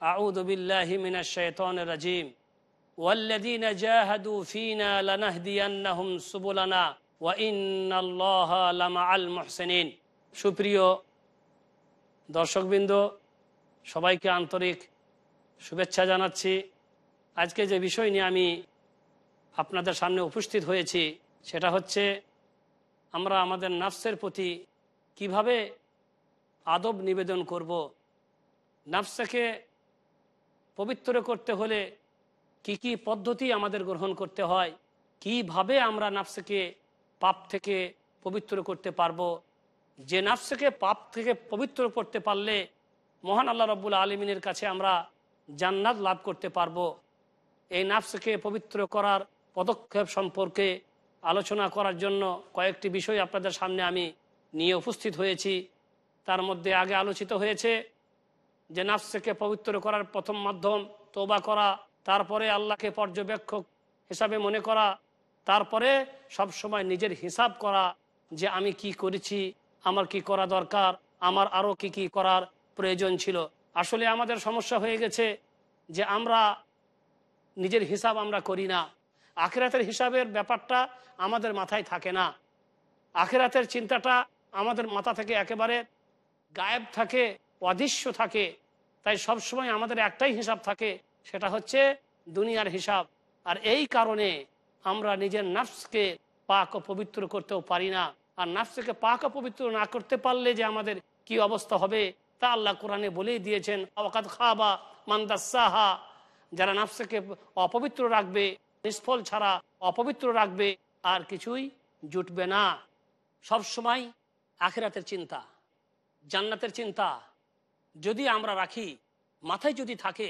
أعوذ بالله من الشيطان الرجيم والذين جاهدوا فينا لنهدينهم سبلنا وإن الله لمع المحسنين সুপ্রিয় দর্শকবৃন্দ সবাইকে আন্তরিক শুভেচ্ছা জানাচ্ছি আজকে যে বিষয় নিয়ে আমি আপনাদের সামনে উপস্থিত হয়েছি সেটা হচ্ছে আমরা আমাদের নাফসের প্রতি কিভাবে আদব নিবেদন করব নাফসাকে পবিত্র করতে হলে কি কি পদ্ধতি আমাদের গ্রহণ করতে হয়? কীভাবে আমরা নাফসকে পাপ থেকে পবিত্র করতে পারব? যে নাফসকে পাপ থেকে পবিত্র করতে পারলে মহান আল্লাহ রব্বুল আলমিনের কাছে আমরা জান্নাত লাভ করতে পারব। এই নাফসকে পবিত্র করার পদক্ষেপ সম্পর্কে আলোচনা করার জন্য কয়েকটি বিষয় আপনাদের সামনে আমি নিয়ে উপস্থিত হয়েছি। তার মধ্যে আগে আলোচিত হয়েছে যে নাফসকে পবিত্র করার প্রথম মাধ্যম তোবা করা, তারপরে আল্লাহকে পর্যবেক্ষক হিসাবে মনে করা, তারপরে সব সময় নিজের হিসাব করা যে আমি কি করেছি, আমার কি করা দরকার, আমার আরও কি কি করার প্রয়োজন ছিল। আসলে আমাদের সমস্যা হয়ে গেছে যে আমরা নিজের হিসাব আমরা করি না। আখেরাতের হিসাবের ব্যাপারটা আমাদের মাথায় থাকে না। আখেরাতের চিন্তাটা আমাদের মাথা থেকে একেবারে গায়েব থাকে। অদৃশ্য থাকে, তাই সব সময় আমাদের একটাই হিসাব থাকে, সেটা হচ্ছে দুনিয়ার হিসাব। আর এই কারণে আমরা নিজের নাফসকে পাক ও পবিত্র করতেও পারি না। আর নাফসকে পাক ও পবিত্র না করতে পারলে যে আমাদের কি অবস্থা হবে, তা আল্লাহ কোরআনে বলেই দিয়েছেন, অকাত খাবা মান্দাসাহা যারা নাফসকে অপবিত্র রাখবে, নিষ্ফল ছাড়া অপবিত্র রাখবে, আর কিছুই জুটবে না। সব সময় আখেরাতের চিন্তা, জান্নাতের চিন্তা যদি আমরা রাখি, মাথায় যদি থাকে,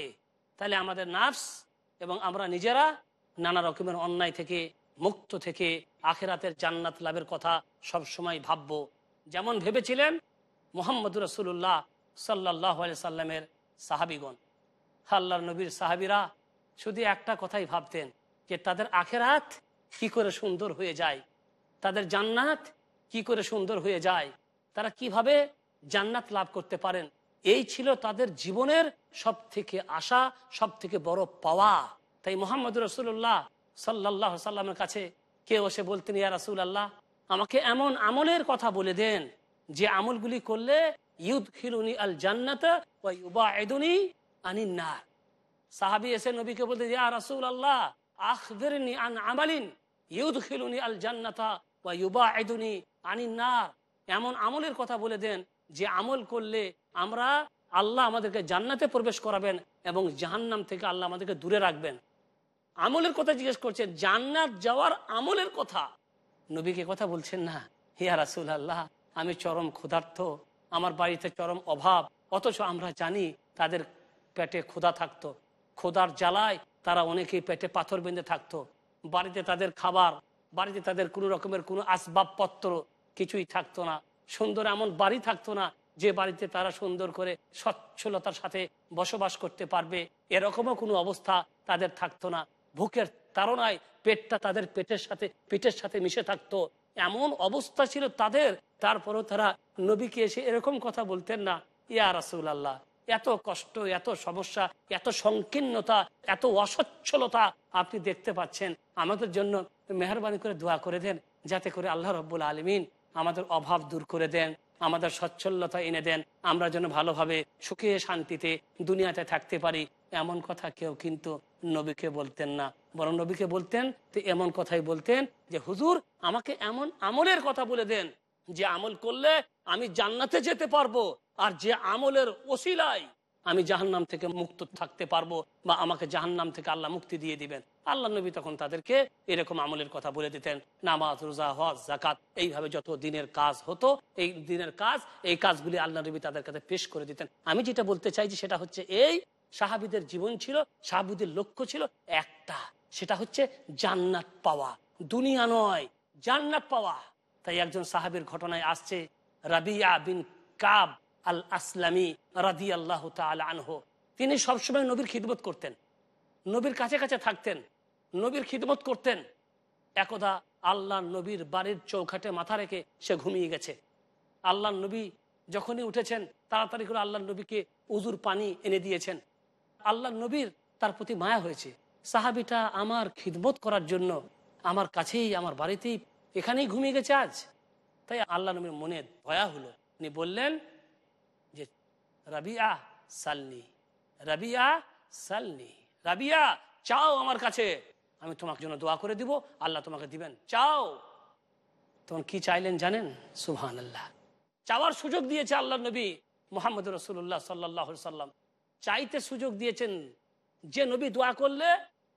তাহলে আমাদের নার্স এবং আমরা নিজেরা নানা রকমের অন্যায় থেকে মুক্ত থেকে আখেরাতের জান্নাত লাভের কথা সব সময় ভাবব। যেমন ভেবেছিলেন মোহাম্মদ রসুল্লাহ সাল্লাহ সাল্লামের সাহাবিগণ। আল্লাহর নবীর সাহাবিরা শুধু একটা কথাই ভাবতেন যে তাদের আখেরাত কি করে সুন্দর হয়ে যায়, তাদের জান্নাত কি করে সুন্দর হয়ে যায়, তারা কীভাবে জান্নাত লাভ করতে পারেন এই ছিল তাদের জীবনের সব থেকে আশা সব থেকে বড় পাওয়া। তাই মোহাম্মদ রসুল্লাহ সাল্লাহ সাল্লামের কাছে কেউ এসে বলতেন, ইয়া রাসুল আল্লাহ আমাকে এমন আমলের কথা বলে দেন যে আমলগুলি করলে ইউদ খিলুনি আল জান্নাত আনিন্নার। সাহাবি এসে নবীকে বলতে, ইয়া রাসুল আল্লাহ আখবেরনি আন আমালিন ইউদ খিলুনি আল জান্নাতা ওয়া ইউবা এমন আমলের কথা বলে দেন যে আমল করলে আমরা আল্লাহ আমাদেরকে জান্নাতে প্রবেশ করাবেন এবং জাহান্নাম থেকে আল্লাহ আমাদেরকে দূরে রাখবেন। আমলের কথা জিজ্ঞেস করছেন, জান্নাত যাওয়ার আমলের কথা। নবীকে কথা বলছেন না? হিয়া রাসুল আল্লাহ আমি চরম ক্ষুধার্থ আমার বাড়িতে চরম অভাব, অথচ আমরা জানি তাদের পেটে ক্ষুধা থাকতো। ক্ষুধার জ্বালায় তারা অনেকেই পেটে পাথর বেঁধে থাকতো। বাড়িতে তাদের খাবার, বাড়িতে তাদের কোনো রকমের কোনো আসবাবপত্র কিছুই থাকতো না। সুন্দর এমন বাড়ি থাকতো না যে বাড়িতে তারা সুন্দর করে সচ্ছলতার সাথে বসবাস করতে পারবে, এরকমও কোনো অবস্থা তাদের থাকতো না। ভুকের তাড়নায় পেটটা তাদের পেটের সাথে পেটের সাথে মিশে থাকতো। এমন অবস্থা ছিল তাদের, তারপরেও তারা নবীকে এসে এরকম কথা বলতেন না, ইয়া রাসুল আল্লাহ এত কষ্ট, এত সমস্যা, এত সংকীর্ণতা, এত অসচ্ছলতা আপনি দেখতে পাচ্ছেন। আমাদের জন্য মেহরবানি করে দোয়া করে দেন, যাতে করে আল্লাহ রব্বুল আলমিন আমাদের অভাব দূর করে দেন। আমাদের সচ্ছলতা এনে দেন। আমরা যেন ভালোভাবে সুখে শান্তিতে দুনিয়াতে থাকতে পারি, এমন কথা কেউ কিন্তু নবীকে বলতেন না। বরং নবীকে বলতেন তো এমন কথাই বলতেন যে, হুজুর, আমাকে এমন আমলের কথা বলে দেন যে, আমল করলে আমি জান্নাতে যেতে পারব আর যে আমলের ওসিলায় আমি জাহান্নাম থেকে মুক্ত থাকতে পারব বা আমাকে জাহান্নাম থেকে আল্লাহ মুক্তি দিয়ে দিবেন। আল্লাহ নবী তখন তাদেরকে এরকম আমলের কথা বলে দিতেন। নামাজ, রোজা, হজ জাকাত এইভাবে যত দিনের কাজ হতো, এই দিনের কাজ, এই কাজগুলি আল্লাহ নবী তাদের কাছে পেশ করে দিতেন। আমি যেটা বলতে চাইছি সেটা হচ্ছে এই, সাহাবিদের জীবন ছিল, সাহাবিদের লক্ষ্য ছিল একটা। সেটা হচ্ছে জান্নাত পাওয়া। দুনিয়া নয়, জান্নাত পাওয়া। তাই একজন সাহাবির ঘটনায় আসছে, রাবিয়া বিন কাব আল আসলামী রাদি আল্লাহ আনহ। তিনি সবসময় নবীর খিদমত করতেন। নবীর কাছে কাছে থাকতেন। নবীর খিদমত করতেন। একদা আল্লাহ নবীর বাড়ির চৌখাটে মাথা রেখে সে ঘুমিয়ে গেছে। আল্লাহ নবী যখনই উঠেছেন, তাড়াতাড়ি করে আল্লাহ নবীকে উজুর পানি এনে দিয়েছেন। আল্লাহ নবীর তার প্রতি মায়া হয়েছে। সাহাবিটা আমার খিদমত করার জন্য আমার কাছেই, আমার বাড়িতেই এখানেই ঘুমিয়ে গেছে আজ। তাই আল্লাহ নবীর মনে ভয়া হলো। উনি বললেন যে, রাবিয়া সালনি রাবিয়া সালনি, রাবিয়া, চাও আমার কাছে। আমি তোমার জন্য দোয়া করে দিব, আল্লাহ তোমাকে দিবেন। চাও। তখন কি চাইলেন জানেন? সুহান আল্লাহ চাওয়ার সুযোগ দিয়েছে আল্লাহ নবী মোহাম্মদ রসুল্লাহ সাল্লাহ সাল্লাম চাইতে সুযোগ দিয়েছেন, যে নবী দোয়া করলে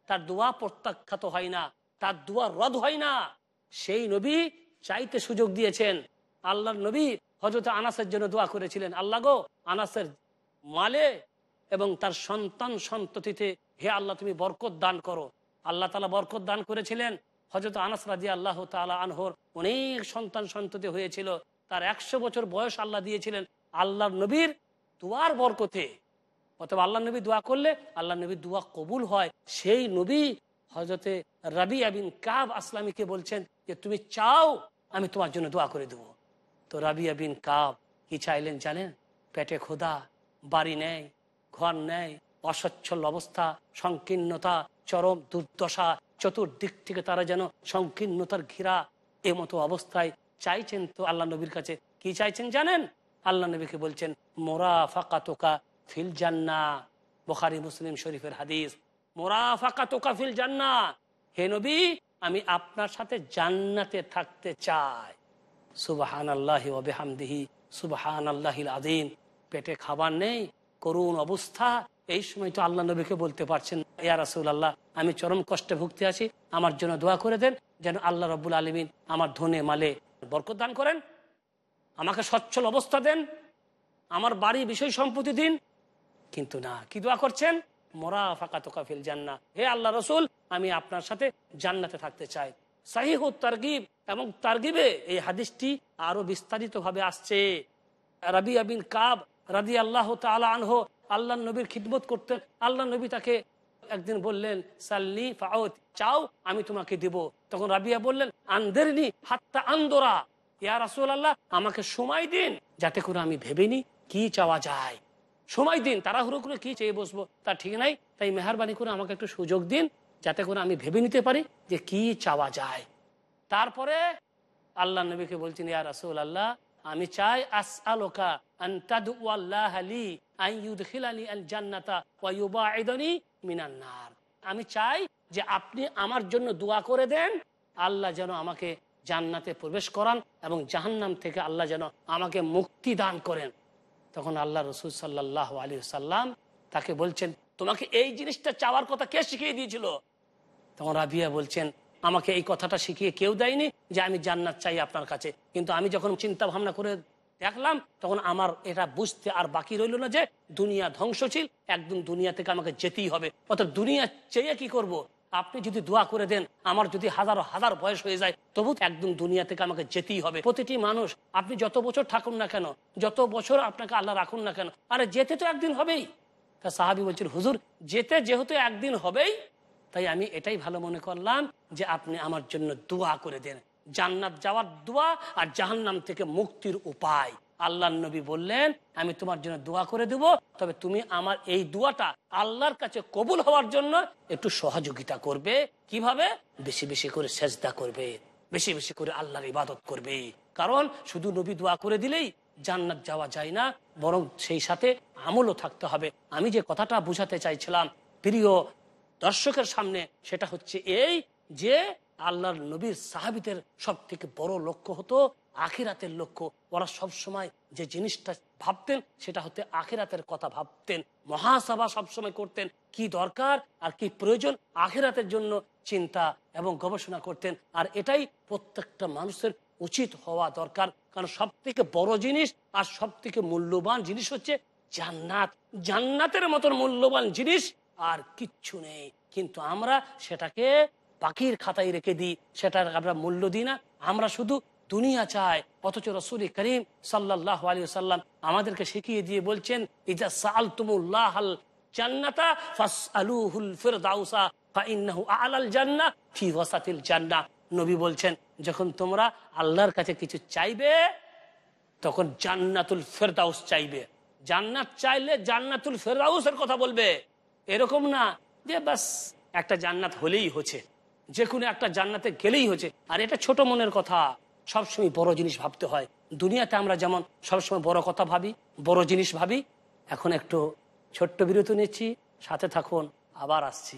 তার দোয়া প্রত্যাখ্যাত হয় না, তার দোয়া রদ হয় না। সেই নবী চাইতে সুযোগ দিয়েছেন। আল্লাহ নবী হজরত আনাসের জন্য দোয়া করেছিলেন, আল্লাহ গো, আনাসের মালে এবং তার সন্তান সন্ততিতে হে আল্লাহ তুমি বরকত দান করো। আল্লাহ তালা বরকত দান করেছিলেন। হজরত আনাস রাজি আল্লাহ তালা আনহর অনেক সন্তান সন্ততি হয়েছিল। তার একশো বছর বয়স আল্লাহ দিয়েছিলেন আল্লাহ নবীর দুয়ার বরকতে। অথবা আল্লাহ নবী দোয়া করলে আল্লাহ নবী দোয়া কবুল হয়। সেই নবী হজরতে রবি আবিন কাব আসলামীকে বলছেন যে, তুমি চাও আমি তোমার জন্য দোয়া করে দেবো। তো রাবিয়া আবিন কাব কি চাইলেন জানেন? পেটে খোদা বাড়ি নেয় ঘর নেয় অসচ্ছল অবস্থা, সংকীর্ণতা, চরম দুর্দশা, চতুর্দিক থেকে তারা যেন সংকীর্ণতার ঘিরা এ মতো অবস্থায় চাইছেন তো আল্লাহ নবীর কাছে। কি চাইছেন জানেন? আল্লাহ নবীকে বলছেন মোরা ফাঁকা তোকা ফিল জান্না। বোখারি, মুসলিম শরীফের হাদিস মোরা ফাঁকা তোকা ফিল জান্না। হে নবী, আমি আপনার সাথে জান্নাতে থাকতে চাই। সুবাহান আল্লাহ ওবেহামদিহি সুবাহান আল্লাহিল আদিন পেটে খাবার নেই, করুণ অবস্থা এই সময় তো আল্লাহ নবীকে বলতে পারছেন, ইয়া রাসুল আল্লাহ আমি চরম কষ্টে ভুগতে আছি, আমার জন্য দোয়া করে দেন, যেন আল্লাহ রব্বুল আলমিন আমার ধনে, মালে বরকত দান করেন, আমাকে সচ্ছল অবস্থা দেন, আমার বাড়ি বিষয় সম্পত্তি দিন। কিন্তু না, কি দোয়া করছেন? মরা ফাঁকা তোকা ফিল জান্না হে আল্লাহ রসুল, আমি আপনার সাথে জান্নাতে থাকতে চাই। সাহিহ তারগিব এবং তারগিবে এই হাদিসটি আরও বিস্তারিত ভাবে আসছে। রাবি আবিন কাব রাদি আল্লাহ তালা আনহ আল্লাহ নবীর খিদমত করতে, আল্লাহ নবী তাকে একদিন বললেন, সাল্লি ফাউত, চাও, আমি তোমাকে দিব। তখন রাবিয়া বললেন, আন্দেরনি, হাত্তা আন্দোরা। ইয়া রাসুল আল্লাহ আমাকে সময় দিন, যাতে করে আমি ভেবে নি কি চাওয়া যায়। সময় দিন, তাড়াহুড়ো করে কি চেয়ে বসবো? তা ঠিক নাই, তাই মেহরবানি করে আমাকে একটু সুযোগ দিন, যাতে করে আমি ভেবে নিতে পারি যে কি চাওয়া যায়। তারপরে আল্লাহ নবীকে বলছেন, ইয়া রাসুল আল্লাহ আমি চাই আস আলোকা আমি চাই যে আপনি আমার জন্য দোয়া করে দেন, আল্লাহ যেন আমাকে জান্নাতে প্রবেশ করান এবং জাহান্নাম থেকে আল্লাহ যেন আমাকে মুক্তি দান করেন। তখন আল্লাহ রসুল সাল্লাহ আলী সাল্লাম তাকে বলছেন, তোমাকে এই জিনিসটা চাওয়ার কথা কে শিখিয়ে দিয়েছিল? তখন রাবিয়া বলছেন, আমাকে এই কথাটা শিখিয়ে কেউ দেয়নি যে আমি জান্নাত চাই আপনার কাছে। কিন্তু আমি যখন চিন্তা ভাবনা করে দেখলাম, তখন আমার এটা বুঝতে আর বাকি রইল না যে দুনিয়া ধ্বংসশীল একদম দুনিয়া থেকে আমাকে যেতেই হবে। অর্থাৎ দুনিয়া চেয়ে কি করব। আপনি যদি দোয়া করে দেন, আমার যদি হাজারো হাজার বয়স হয়ে যায়, তবু একদম দুনিয়া থেকে আমাকে যেতেই হবে। প্রতিটি মানুষ, আপনি যত বছর থাকুন না কেন, যত বছর আপনাকে আল্লাহ রাখুন না কেন, আরে যেতে তো একদিন হবেই। তা সাহাবি বলছেন হুজুর, যেতে যেহেতু একদিন হবেই, তাই আমি এটাই ভালো মনে করলাম যে আপনি আমার জন্য দোয়া করে দেন। জান্নাত যাওয়ার দোয়া আর জাহান্নাম থেকে মুক্তির উপায়। আল্লাহ নবী বললেন, আমি তোমার জন্য দোয়া করে দেব, তবে তুমি আমার এই দোয়াটা আল্লাহর কাছে কবুল হওয়ার জন্য একটু সহযোগিতা করবে। কীভাবে? বেশি বেশি করে সেজদা করবে, বেশি বেশি করে আল্লাহর ইবাদত করবে। কারণ শুধু নবী দোয়া করে দিলেই জান্নাত যাওয়া যায় না, বরং সেই সাথে আমলও থাকতে হবে। আমি যে কথাটা বুঝাতে চাইছিলাম, প্রিয় দর্শকের সামনে, সেটা হচ্ছে এই যে আল্লাহর নবীর সাহাবিদের সব থেকে বড় লক্ষ্য হতো আখিরাতের লক্ষ্য। ওরা সব সময় যে জিনিসটা ভাবতেন, সেটা হতে আখিরাতের কথা ভাবতেন। মহাসভা সবসময় করতেন, কি দরকার আর কি প্রয়োজন আখিরাতের জন্য চিন্তা এবং গবেষণা করতেন। আর এটাই প্রত্যেকটা মানুষের উচিত হওয়া দরকার। কারণ সব থেকে বড় জিনিস আর সব থেকে মূল্যবান জিনিস হচ্ছে জান্নাত। জান্নাতের মতন মূল্যবান জিনিস আর কিচ্ছু নেই। কিন্তু আমরা সেটাকে পাখির খাতায় রেখে দিই, সেটার আমরা মূল্য দিই না। আমরা শুধু দুনিয়া চাই। অথচ রসুল করিম সাল্লাহ আলী সাল্লাম আমাদেরকে শিখিয়ে দিয়ে বলছেন ইজা সাল তুমুল্লাহ জান্নাতা ফাস আলুহুল জান্নাহ ফি জান্নাহ নবী বলছেন, যখন তোমরা আল্লাহর কাছে কিছু চাইবে, তখন জান্নাতুল ফেরদাউস চাইবে। জান্নাত চাইলে জান্নাতুল ফেরদাউসের কথা বলবে। এরকম না যে বাস একটা জান্নাত হলেই হচ্ছে। যে কোনো একটা জান্নাতে গেলেই হচ্ছে আর এটা ছোট মনের কথা। সবসময় বড় জিনিস ভাবতে হয়। দুনিয়াতে আমরা যেমন সবসময় বড় কথা ভাবি, বড় জিনিস ভাবি, এখন একটু ছোট্ট বিরতি নিচ্ছি, সাথে থাকুন, আবার আসছি।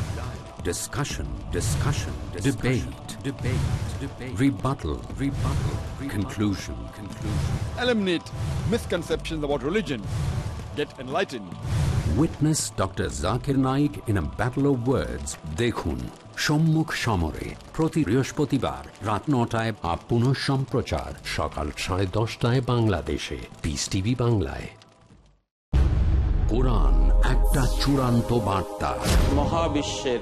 Dialogue. Discussion. Discussion. Debate. Debate. Debate. Rebuttal. Rebuttal. rebuttal Conclusion. Conclusion. eliminate misconceptions about religion. Get enlightened. Witness doctor Zakir Naik in a battle of words দেখুন সম্মুখ সমরে প্রতি বৃহস্পতিবার রাত নটায় বা পুনঃ সম্প্রচার সকাল সাড়ে দশটায় বাংলাদেশে পিস টিভি বাংলায় কোরআন একটা চূড়ান্ত বার্তা মহাবিশ্বের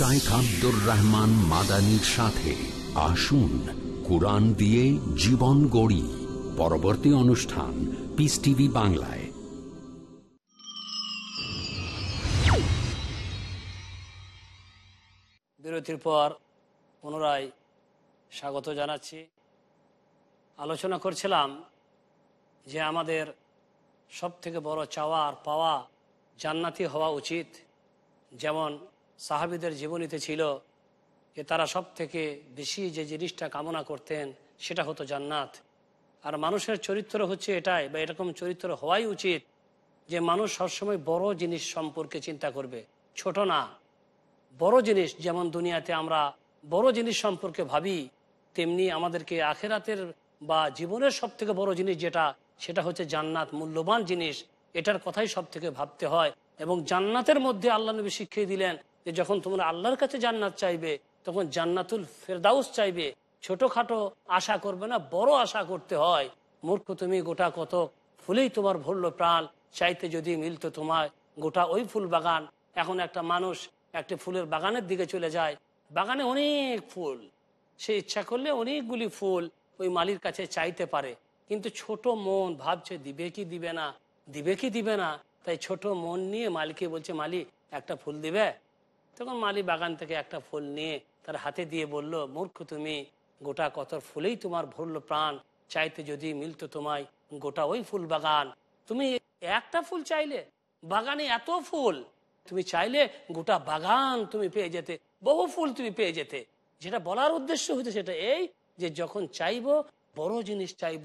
শাইখ আব্দুর রহমান মাদানির সাথে আসুন কোরআন দিয়ে জীবন গড়ি। পরবর্তী অনুষ্ঠান পিস টিভি বাংলায়। বিরতির পর পুনরায় স্বাগত জানাচ্ছি। আলোচনা করছিলাম যে আমাদের সব থেকে বড় চাওয়া আর পাওয়া জান্নাতি হওয়া উচিত। যেমন সাহাবিদের জীবনীতে ছিল যে তারা সব থেকে বেশি যে জিনিসটা কামনা করতেন, সেটা হতো জান্নাত। আর মানুষের চরিত্র হচ্ছে এটাই, বা এরকম চরিত্র হওয়াই উচিত যে মানুষ সবসময় বড় জিনিস সম্পর্কে চিন্তা করবে, ছোট না। বড় জিনিস যেমন দুনিয়াতে আমরা বড় জিনিস সম্পর্কে ভাবি, তেমনি আমাদেরকে আখেরাতের বা জীবনের সব থেকে বড় জিনিস যেটা, সেটা হচ্ছে জান্নাত, মূল্যবান জিনিস। এটার কথাই সব থেকে ভাবতে হয়। এবং জান্নাতের মধ্যে আল্লাহ নবী শিখিয়ে দিলেন যে যখন তোমরা আল্লাহর কাছে জান্নাত চাইবে, তখন জান্নাতুল ফেরদাউস চাইবে। ছোটখাটো আশা করবে না, বড় আশা করতে হয়। মূর্খ তুমি, গোটা কত ফুলেই তোমার ভরল প্রাণ। চাইতে যদি মিলতো তোমার গোটা ওই ফুল বাগান। এখন একটা মানুষ একটা ফুলের বাগানের দিকে চলে যায়। বাগানে অনেক ফুল। সে ইচ্ছা করলে অনেকগুলি ফুল ওই মালির কাছে চাইতে পারে। কিন্তু ছোট মন ভাবছে, দিবে কি, দিবে না? দিবে কি, দিবে না? তাই ছোট মন নিয়ে মালিকে বলছে, মালি, একটা ফুল দিবে? তখন মালি বাগান থেকে একটা ফুল নিয়ে তার হাতে দিয়ে বলল, মূর্খ তুমি, গোটা কত ফুলেই তোমার ভরলো প্রাণ। চাইতে যদি মিলতো তোমায়, গোটা ওই ফুল বাগান। তুমি একটা ফুল চাইলে, বাগানে এত ফুল। তুমি চাইলে গোটা বাগান তুমি পেয়ে যেতে, বহু ফুল তুমি পেয়ে যেতে। যেটা বলার উদ্দেশ্য হইতে সেটা এই যে যখন চাইব, বড় জিনিস চাইব,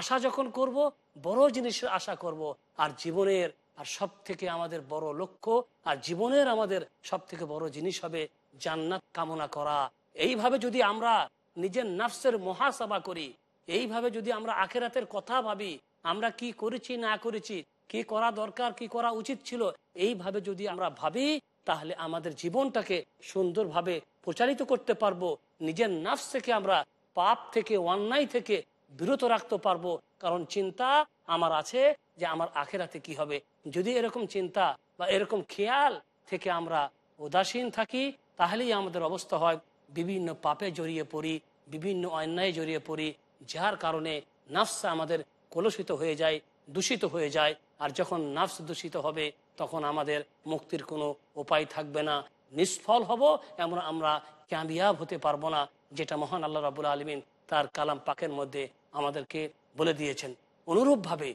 আশা যখন করব, বড় জিনিসের আশা করব। আর জীবনের আর সব থেকে আমাদের বড় লক্ষ্য আর জীবনের আমাদের সব থেকে বড় জিনিস হবে জান্নাত কামনা করা। এইভাবে যদি আমরা নিজের নাফসের মহাসভা করি, এইভাবে যদি আমরা আখেরাতের কথা ভাবি, আমরা কি করেছি, না করেছি, কি করা দরকার, কি করা উচিত ছিল, এইভাবে যদি আমরা ভাবি, তাহলে আমাদের জীবনটাকে সুন্দরভাবে প্রচারিত করতে পারব, নিজের নাফস থেকে আমরা পাপ থেকে, অন্যায় থেকে বিরত রাখতে পারব কারণ চিন্তা আমার আছে যে আমার আখেরাতে কি হবে। যদি এরকম চিন্তা বা এরকম খেয়াল থেকে আমরা উদাসীন থাকি, তাহলেই আমাদের অবস্থা হয় বিভিন্ন পাপে জড়িয়ে পড়ি, বিভিন্ন অন্যায় জড়িয়ে পড়ি, যার কারণে নাফস আমাদের কলুষিত হয়ে যায়, দূষিত হয়ে যায়। আর যখন নাফস দূষিত হবে, তখন আমাদের মুক্তির কোনো উপায় থাকবে না। নিষ্ফল হব এমন আমরা ক্যামিয়াব হতে পারব না, যেটা মহান আল্লাহ রাবুল আলমিন তার কালাম পাকের মধ্যে আমাদেরকে বলে দিয়েছেন। অনুরূপভাবে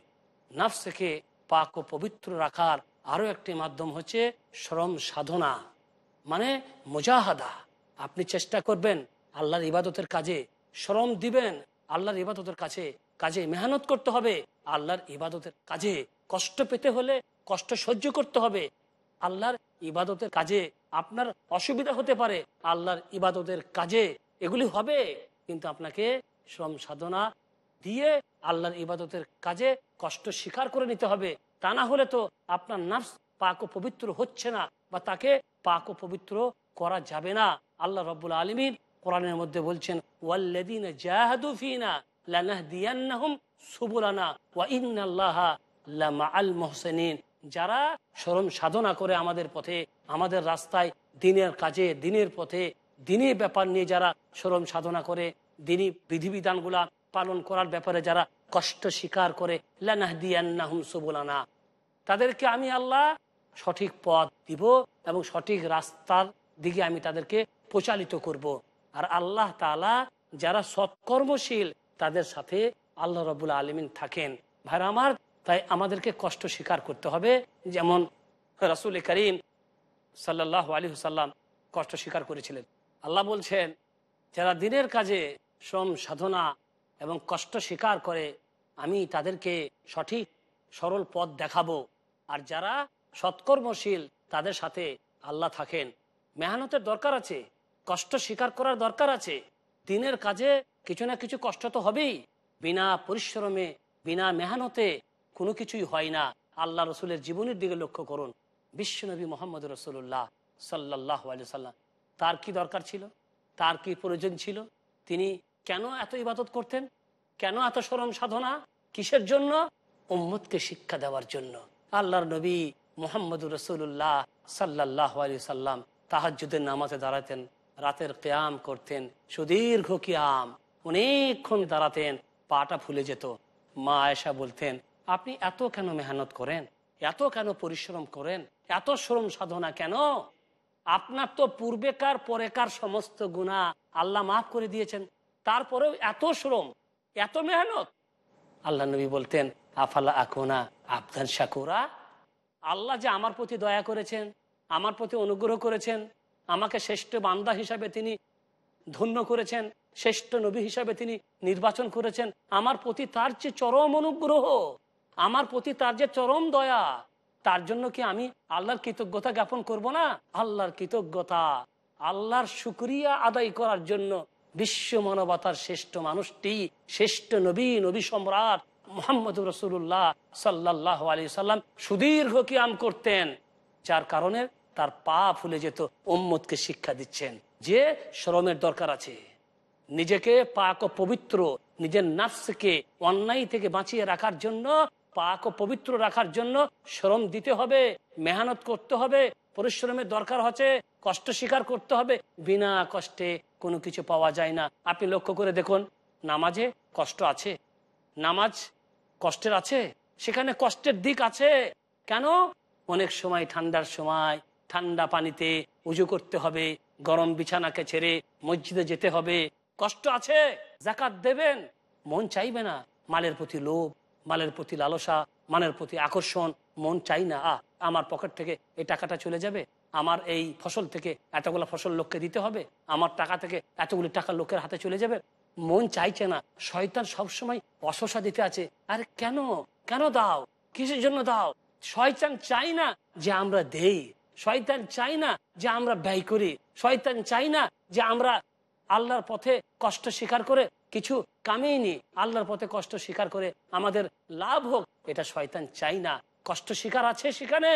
নাফসকে পাক ও পবিত্র রাখার আরও একটি মাধ্যম হচ্ছে শ্রম সাধনা মানে মুজাহাদা। আপনি চেষ্টা করবেন আল্লাহর ইবাদতের কাজে শ্রম দিবেন, আল্লাহর ইবাদতের কাছে কাজে মেহনত করতে হবে, আল্লাহর ইবাদতের কাজে কষ্ট পেতে হলে কষ্ট সহ্য করতে হবে। আল্লাহর ইবাদতের কাজে আপনার অসুবিধা হতে পারে, আল্লাহর ইবাদতের কাজে এগুলি হবে, কিন্তু আপনাকে শ্রম সাধনা দিয়ে আল্লাহর ইবাদতের কাজে কষ্ট স্বীকার করে নিতে হবে। তা না হলে তো আপনার নাফস পাক ও পবিত্র হচ্ছে না বা তাকে পাক ও পবিত্র করা যাবে না। আল্লাহ রব্বুল আলমিন কোরআনের মধ্যে বলছেন যারা শরম সাধনা করে আমাদের পথে, আমাদের রাস্তায়, দিনের কাজে, দিনের পথে, দিনের ব্যাপার নিয়ে যারা শরম সাধনা করে, দিনী বিধিবিধানগুলা পালন করার ব্যাপারে যারা কষ্ট স্বীকার করে, লানাহদিয়ান্নাহুম সুবুলানা। তাদেরকে আমি আল্লাহ সঠিক পথ দিব এবং সঠিক রাস্তার দিকে আমি তাদেরকে প্রচালিত করব। আর আল্লাহ তালা যারা সৎকর্মশীল, তাদের সাথে আল্লাহ রবুল্লা আলমিন থাকেন। ভাইরা আমার, তাই আমাদেরকে কষ্ট স্বীকার করতে হবে। যেমন রাসুল করিম সাল্লাহ আলী সাল্লাম কষ্ট স্বীকার করেছিলেন। আল্লাহ বলছেন, যারা দিনের কাজে শ্রম সাধনা এবং কষ্ট স্বীকার করে আমি তাদেরকে সঠিক, সরল পথ দেখাবো। আর যারা সৎকর্মশীল, তাদের সাথে আল্লাহ থাকেন। মেহনতের দরকার আছে, কষ্ট স্বীকার করার দরকার আছে। দিনের কাজে কিছু না কিছু কষ্ট তো হবেই। বিনা পরিশ্রমে, বিনা মেহনতে কোনো কিছুই হয় না। আল্লাহ রসুলের জীবনের দিকে লক্ষ্য করুন। বিশ্বনবী মোহাম্মদ রসুল্লাহ সাল্লাহ আলি সাল্লাম তার কি দরকার ছিল? তার কি প্রয়োজন ছিল? তিনি কেন এত ইবাদত করতেন? কেন এত সরম সাধনা? কিসের জন্য? উম্মদকে শিক্ষা দেওয়ার জন্য। আল্লাহর নবী মোহাম্মদ রসুল্লাহ সাল্লাহ সাল্লাম তাহাজুদের নামাজে দাঁড়াতেন, রাতের কেয়াম করতেন, সুদীর্ঘ কিয়াম অনেকক্ষণ দাঁড়াতেন, পাটা ফুলে যেত। মা আয়সা বলতেন, আপনি এত কেন মেহনত করেন? এত কেন পরিশ্রম করেন? এত শ্রম সাধনা কেন? আপনার তো পূর্বেকার, পরেকার সমস্ত গুণা আল্লাহ মাফ করে দিয়েছেন। তারপরেও এত শ্রম, এত মেহনত। আল্লাহ নবী বলতেন, আফালা আকুনা আফগান শাকুরা? আল্লাহ যে আমার প্রতি দয়া করেছেন, আমার প্রতি অনুগ্রহ করেছেন, আমাকে শ্রেষ্ঠ বান্দা হিসাবে তিনি ধন্য করেছেন, শ্রেষ্ঠ নবী হিসাবে তিনি নির্বাচন করেছেন, আমার প্রতি তার যে চরম অনুগ্রহ, আমার প্রতি তার যে চরম দয়া, তার জন্য কি আমি আল্লাহর কৃতজ্ঞতা জ্ঞাপন করব না? আল্লাহর কৃতজ্ঞতা, আল্লাহর শুক্রিয়া আদায় করার জন্য বিশ্ব মানবতার শ্রেষ্ঠ মানুষটি, শ্রেষ্ঠ নবী নবী সম্রাট মোহাম্মদ রসুল্লাহ সাল্লাহ আলি সাল্লাম সুদীর্ঘ কিয়াম করতেন, যার কারণে তার পা ফুলে যেত ওম্মদকে শিক্ষা দিচ্ছেন। যে শ্রমের দরকার আছে, নিজেকে পাক ও পবিত্র, নিজের নাফসকে অন্যায় থেকে বাঁচিয়ে রাখার জন্য, পাক ও পবিত্র রাখার জন্য শ্রম দিতে হবে, মেহনত করতে হবে, পরিশ্রমের দরকার হচ্ছে, কষ্ট স্বীকার করতে হবে, বিনা কষ্টে কোনো কিছু পাওয়া যায় না। আপনি লক্ষ্য করে দেখুন, নামাজে কষ্ট আছে? নামাজ কষ্টের আছে? সেখানে কষ্টের দিক আছে। কেন? অনেক সময় ঠান্ডার সময় ঠান্ডা পানিতে উজু করতে হবে, গরম বিছানাকে ছেড়ে মসজিদে যেতে হবে। কষ্ট আছে জাকাত দেবেন, মন চাইবে না। মালের প্রতি লোভ, মালের প্রতি লালসা, মালের প্রতি আকর্ষণ, মন চাই না আ আমার পকেট থেকে এই টাকাটা চলে যাবে। আমার এই ফসল থেকে এতগুলো ফসল লোককে দিতে হবে, আমার টাকা থেকে এতগুলি টাকা লোকের হাতে চলে যাবে। মন চাইছে না, শয়তান সবসময় অশসা দিতে আছে। আরে কেন? কেন দাও? কিসের জন্য দাও? শয়তান চাই না যে আমরা দেই। শয়তান চাই না যে আমরা ব্যয় করি। শয়তান চাই না যে আমরা আল্লাহর পথে কষ্ট স্বীকার করে কিছু কামিয়ে নি আল্লাহর পথে কষ্ট স্বীকার করে আমাদের লাভ হোক, এটা শয়তান চাই না। কষ্ট স্বীকার আছে সেখানে?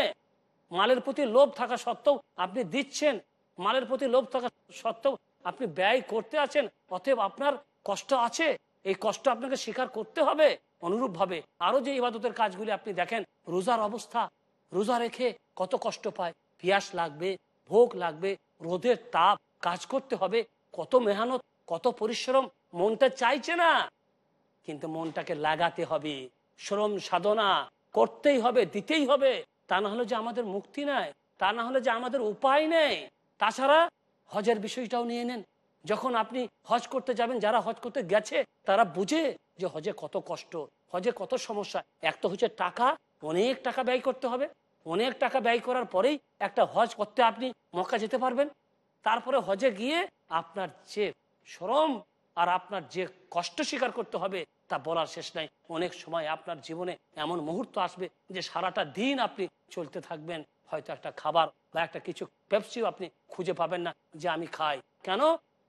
মালের প্রতি লোভ থাকা সত্ত্বেও আপনি দিচ্ছেন। মালের প্রতি লোভ থাকা সত্ত্বেও আপনি ব্যয় করতে আছেন, অতএব আপনার কষ্ট আছে। এই কষ্ট আপনাকে স্বীকার করতে হবে অনুরূপ ভাবে আরও যে ইবাদতের কাজগুলি আপনি দেখেন, রোজার অবস্থা, রোজা রেখে কত কষ্ট পায়। পিয়াস লাগবে, ভোগ লাগবে, রোদের তাপ, কাজ করতে হবে, কত মেহনত, কত পরিশ্রম, মনটা চাইছে না। কিন্তু মনটাকে লাগাতে হবে। শ্রম সাধনা করতেই হবে, দিতেই হবে। তা না হলে যে আমাদের মুক্তি নাই, তা না হলে যে আমাদের উপায় নেই। তাছাড়া হজের বিষয়টাও নিয়ে নেন। যখন আপনি হজ করতে যাবেন, যারা হজ করতে গেছে, তারা বুঝে যে হজে কত কষ্ট, হজে কত সমস্যা। এক তো হচ্ছে টাকা, অনেক টাকা ব্যয় করতে হবে। অনেক টাকা ব্যয় করার পরেই একটা হজ করতে আপনি মক্কা যেতে পারবেন। তারপরে হজে গিয়ে আপনার যে শ্রম আর আপনার যে কষ্ট স্বীকার করতে হবে তা বলার শেষ নাই। অনেক সময় আপনার জীবনে এমন মুহূর্ত আসবে যে সারাটা দিন আপনি চলতে থাকবেন, হয়তো একটা খাবার বা একটা কিছু পেপসিও আপনি খুঁজে পাবেন না যে আমি খাই। কেন?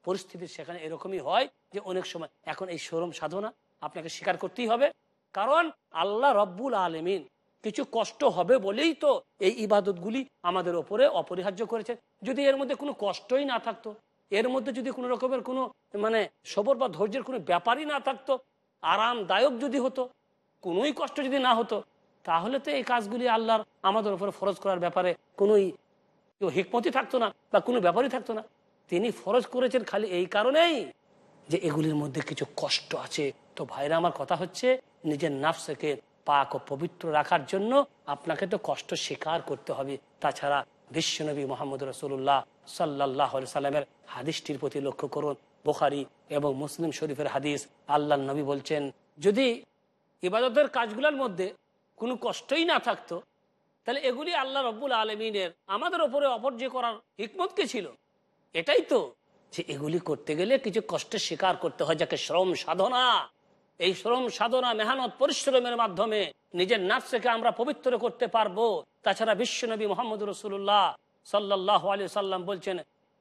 পরিস্থিতি সেখানে এরকমই হয় যে অনেক সময় এখন এই শ্রম সাধনা আপনাকে স্বীকার করতেই হবে। কারণ আল্লাহ রব্বুল আলমিন কিছু কষ্ট হবে বলেই তো এই ইবাদতগুলি আমাদের ওপরে অপরিহার্য করেছে। যদি এর মধ্যে কোনো কষ্টই না থাকতো, এর মধ্যে যদি কোনো রকমের কোনো মানে সবর বা ধৈর্যের কোনো ব্যাপারই না থাকতো আরামদায়ক যদি হতো, কোনোই কষ্ট যদি না হতো, তাহলে তো এই কাজগুলি আল্লাহর আমাদের উপরে ফরজ করার ব্যাপারে কোনোই কেউ হিকমতি থাকতো না বা কোনো ব্যাপারই থাকতো না। তিনি ফরজ করেছেন খালি এই কারণেই যে এগুলির মধ্যে কিছু কষ্ট আছে। তো ভাইরা, আমার কথা হচ্ছে নিজের নাফসকে পাক ও পবিত্র রাখার জন্য আপনাকে তো কষ্ট স্বীকার করতে হবে। তাছাড়া বিশ্বনবী মোহাম্মদ রসুল্লাহ সাল্লাহ সাল্লামের হাদিসটির প্রতি লক্ষ্য করুন। বোখারি এবং মুসলিম শরীফের হাদিস আল্লাহ নবী বলছেন, যদি ইবাদতের কাজগুলোর মধ্যে কোনো কষ্টই না থাকতো, তাহলে এগুলি আল্লাহ রব্বুল আলমিনের আমাদের ওপরে অপর্য করার হিকমত কে ছিল? এটাই তো যে এগুলি করতে গেলে কিছু কষ্টের স্বীকার করতে হয়, যাকে শ্রম সাধনা। এই শ্রম সাধনা, মেহনত, পরিশ্রমের মাধ্যমে নিজের নার্সকে আমরা পবিত্র করতে পারব। তাছাড়া বিশ্বনবী মোহাম্মদ রসুল্লাহ সাল্লাহ আলী সাল্লাম বলছেন,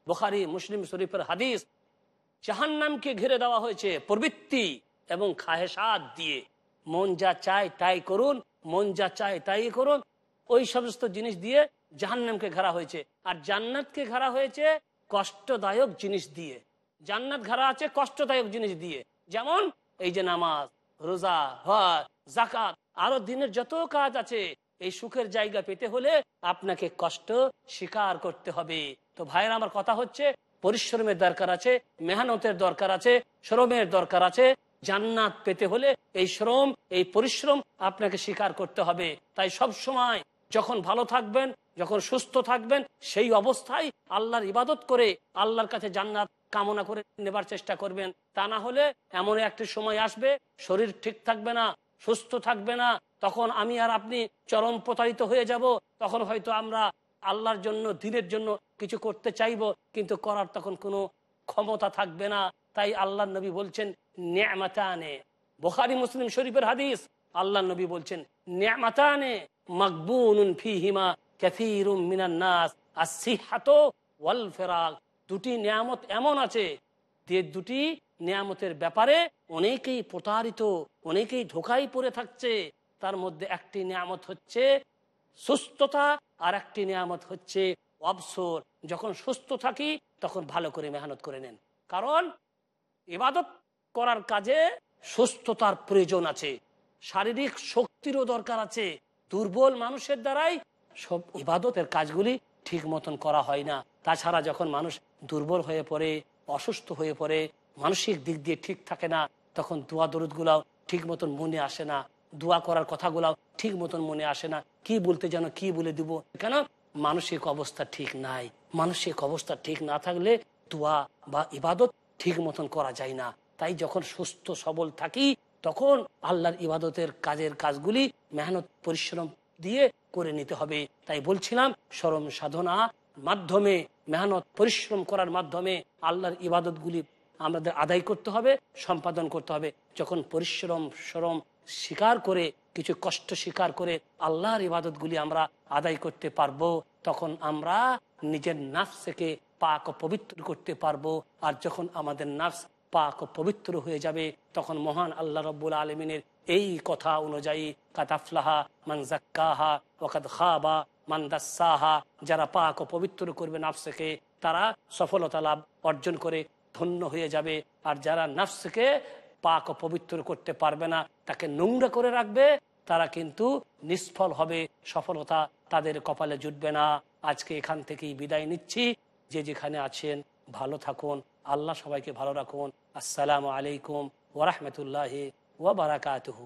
বুখারি, মুসলিম শরীফের হাদিস জাহান্নামকে ঘিরে দেওয়া হয়েছে প্রবৃত্তি এবং খাহেসাদ দিয়ে। মন যা চায় তাই করুন, মন যা চায় তাই করুন। ওই সমস্ত জিনিস দিয়ে জাহান্নামকে ঘেরা হয়েছে। আর জান্নাতকে ঘেরা হয়েছে কষ্টদায়ক জিনিস দিয়ে। জান্নাত ঘেরা আছে কষ্টদায়ক জিনিস দিয়ে। যেমন এই যে নামাজ, রোজা, হজ জাকাত আরও দিনের যত কাজ আছে, এই সুখের জায়গা পেতে হলে আপনাকে কষ্ট স্বীকার করতে হবে। তো ভাইয়ের, আমার কথা হচ্ছে পরিশ্রমের দরকার আছে, মেহনতের দরকার আছে, শ্রমের দরকার আছে। জান্নাত পেতে হলে এই শ্রম, এই পরিশ্রম আপনাকে স্বীকার করতে হবে। তাই সব সময় যখন ভালো থাকবেন, যখন সুস্থ থাকবেন, সেই অবস্থায় আল্লাহর ইবাদত করে আল্লাহর কাছে জান্নাত কামনা করে নেবার চেষ্টা করবেন। তা না হলে এমন একটি সময় আসবে, শরীর ঠিক থাকবে না, সুস্থ থাকবে না, তখন আমি আর আপনি চরম প্রতারিত হয়ে যাব। তখন হয়তো আমরা আল্লাহর জন্য, দিনের জন্য কিছু করতে চাইব, কিন্তু করার তখন কোনো ক্ষমতা থাকবে না। তাই আল্লাহ নবী বলছেন, ন্যামাতানে। বোখারি, মুসলিম শরীফের হাদিস আল্লাহ নবী বলছেন, ন্যামাতানে মকবুন ফিহিমা ক্যাথিরুম মিনান নাস। আসিহাত ওয়াল ফেরাক। দুটি নিয়ামত এমন আছে যে দুটি নিয়ামতের ব্যাপারে অনেকেই প্রতারিত, অনেকেই ধোকায় পড়ে থাকছে। তার মধ্যে একটি নিয়ামত হচ্ছে সুস্থতা, আর একটি নিয়ামত হচ্ছে অবসর, যখন সুস্থ থাকি, তখন ভালো করে মেহনত করে নেন। কারণ ইবাদত করার কাজে সুস্থতার প্রয়োজন আছে, শারীরিক শক্তিরও দরকার আছে। দুর্বল মানুষের দ্বারাই সব ইবাদতের কাজগুলি ঠিক মতন করা হয় না। তাছাড়া যখন মানুষ দুর্বল হয়ে পড়ে, অসুস্থ হয়ে পড়ে, মানসিক দিক দিয়ে ঠিক থাকে না, তখন দোয়া দরুদগুলাও ঠিক মতন মনে আসে না। দোয়া করার কথাগুলাও ঠিক মতন মনে আসে না। কি বলতে যেন কি বলে দিব? কেন? মানসিক অবস্থা ঠিক নাই। মানসিক অবস্থা ঠিক না থাকলে দোয়া বা ইবাদত ঠিক মতন করা যায় না। তাই যখন সুস্থ, সবল থাকি, তখন আল্লাহর ইবাদতের কাজের কাজগুলি মেহনত, পরিশ্রম দিয়ে করে নিতে হবে। তাই বলছিলাম, সরম সাধনা মাধ্যমে, মেহনত, পরিশ্রম করার মাধ্যমে আল্লাহর ইবাদতগুলি আমাদের আদায় করতে হবে, সম্পাদন করতে হবে। যখন পরিশ্রম শ্রম স্বীকার করে, কিছু কষ্ট স্বীকার করে আল্লাহর ইবাদতগুলি আমরা আদায় করতে পারব, তখন আমরা নিজের নাফসকে পাক পবিত্র করতে পারব। আর যখন আমাদের নাফস পাক পবিত্র হয়ে যাবে, তখন মহান আল্লাহ রব্বুল আলমিনের এই কথা অনুযায়ী কাতাফলাহা মান জাক্কাহা ওকাদ খাবা মান দাসাহা যারা পাক পবিত্র করবে নাফসকে, তারা সফলতা লাভ অর্জন করে ধন্য হয়ে যাবে। আর যারা নাফসকে পাক পবিত্র করতে পারবে না, তাকে নোংরা করে রাখবে তারা কিন্তু নিষ্ফল হবে, সফলতা তাদের কপালে জুটবে না। আজকে এখান থেকেই বিদায় নিচ্ছি। যে যেখানে আছেন, ভালো থাকুন। আল্লাহ সবাইকে ভালো রাখুন। আসসালামু আলাইকুম ওরহমতুল্লাহ ওবরাকাতহু